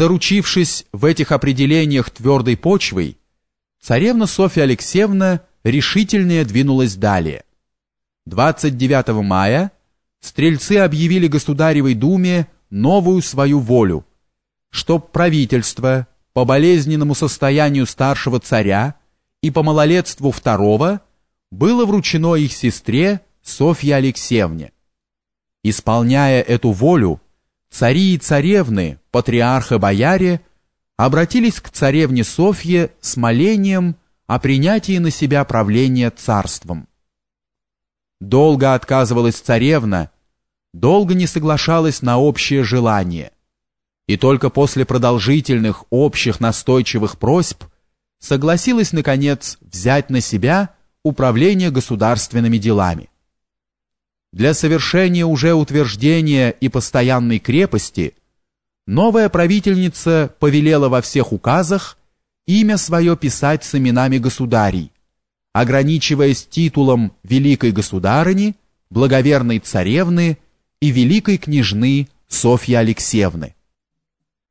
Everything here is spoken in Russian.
Заручившись в этих определениях твердой почвой, царевна Софья Алексеевна решительнее двинулась далее. 29 мая стрельцы объявили Государевой Думе новую свою волю, чтоб правительство по болезненному состоянию старшего царя и по малолетству второго было вручено их сестре Софье Алексеевне. Исполняя эту волю, цари и царевны, патриарха-бояре, обратились к царевне Софье с молением о принятии на себя правления царством. Долго отказывалась царевна, долго не соглашалась на общее желание, и только после продолжительных общих настойчивых просьб согласилась, наконец, взять на себя управление государственными делами. Для совершения уже утверждения и постоянной крепости новая правительница повелела во всех указах имя свое писать с именами государей, ограничиваясь титулом великой государыни, благоверной царевны и великой княжны Софьи Алексеевны.